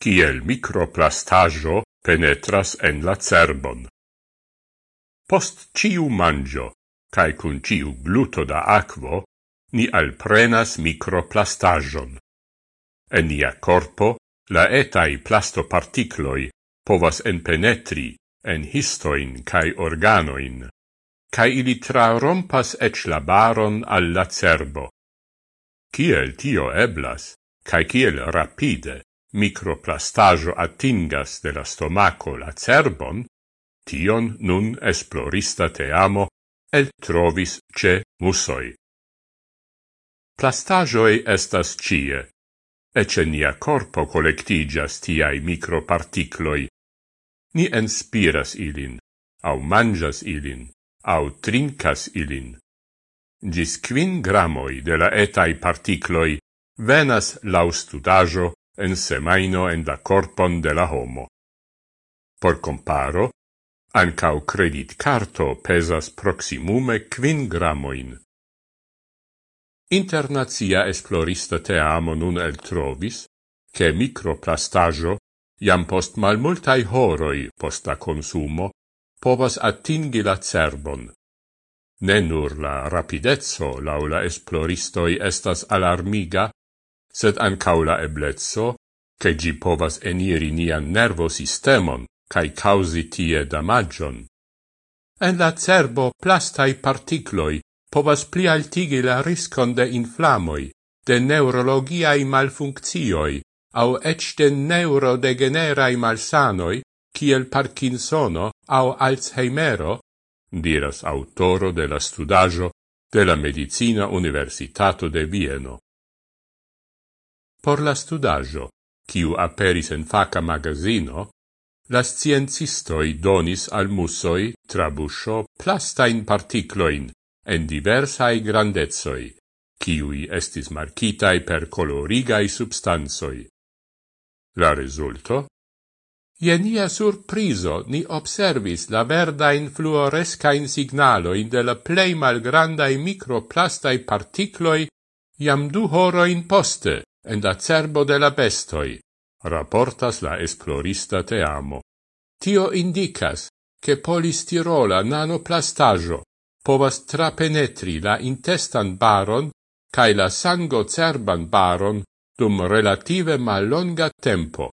kiel microplastajo penetras en la cerbon. Post ciu mangio, cae cun ciu gluto da aquo, ni alprenas microplastajon. En nia corpo, la etai plastoparticloi povas enpenetri en histoin cae organoin, cae ili trarompas ec la baron alla cerbo. Ciel tio eblas, cae ciel rapide? microplastajo attingas de la stomaco la cerbon, tion nun esplorista teamo el trovis ce musoi. Plastajoi estas cie, ece nia corpo collectigas tiai microparticloi. Ni enspiras ilin, au manjas ilin, au trincas ilin. Gis quin gramoi de la etai particloi venas laustudajo en semaino en la corpon de la homo. Por comparo, ancau credit carto pesas proximume quin gramoin. Internazia esplorista te amo nun el trovis, che microplastaggio, jam post malmultai horoi posta consumo, povas attingi la cerbon. Ne nur la rapidezzo laula esploristoi estas alarmiga, sed ancau la eblezzo, che gi povas eniri nian nervo sistemon, cae causi tie damagion. En la cerbo plastai particloi povas pli altigi la riscon de inflamoi, de neurologiai malfunccioi, au ec de neurodegenerai malsanoi, kiel Parkinsono au Alzheimero, diras autoro de la studajo de la Medicina Universitato de Vieno. Por la studajo, kiu aperis en faca magazino, la sciencistoi donis al mussoi tra plastain particloin en diversai grandezoi, kiui estis marcitai per colorigai substansoi. La resulto? Ienia surpriso ni observis la verdain fluorescain signaloin de la plei malgrandai microplastai particloi jam du horoin poste, en la cerbo de la bestoi, raportas la esplorista te amo. Tio indicas che polistirola nanoplastajo povas trapenetri la intestan baron cae la sango cerban baron dum relative mallonga tempo.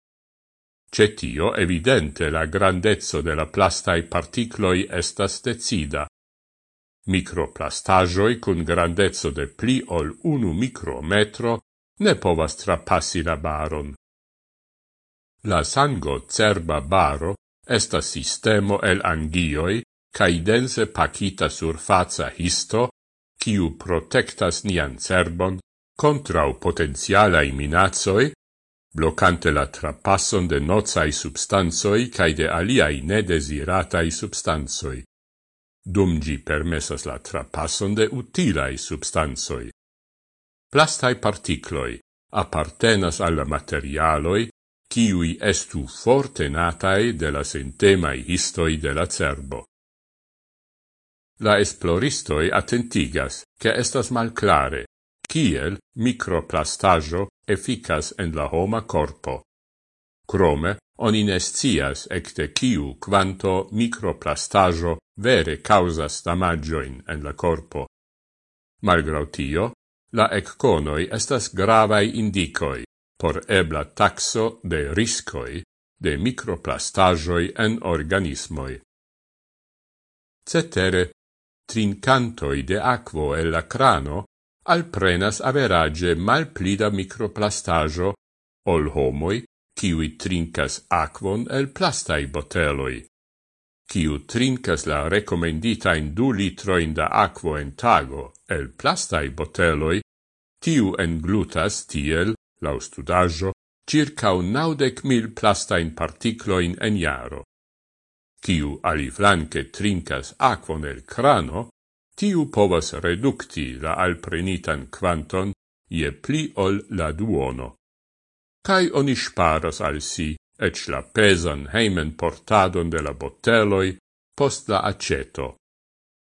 Cetio evidente la grandezzo de la plastai particloi estas decida. Microplastajoi cun grandezzo de pli ol unu micrometro ne povas trapassi la baron. La sango cerba baro estas sistemo el angioi cae dense pacita surfaza histo, ciu protectas nian cerbon contrau potentialai minazoi, blocante la trapasson de nozai substanzoi cae de aliai nedesiratai substanzoi. Dum gi permessas la trapasson de utilai substanzoi. Plastai particloi appartenas alla materialoi kiui estu forte natai de la sentemai histoi de la cerbo. La esploristoi attentigas che estas malclare kiel microplastajo efficas en la homa corpo. Crome, oni nescias ecte kiu quanto microplastajo vere causas damagioin en la corpo. Malgrau tio, La ecconoi estas gravai indicoi por ebla taxo de riscoi de microplastajoi en organismoi. Cetere, trincantoi de aquo e la crano alprenas average malplida microplastajo ol homoi kiui trincas aquon el plastai boteloi. Kiu trincas la recomendita in du litroin da aquo en tago el plastai boteloi, tiu englutas tiel, lau studajo, circa naudec mil plastain particloin en jaro. Ciu aliflanque trincas aquon el crano, tiu povas reducti la alprenitan quanton je pli ol la duono. Cai oni sparas al si ec la pesan heimen portadon de la boteloi post la aceto.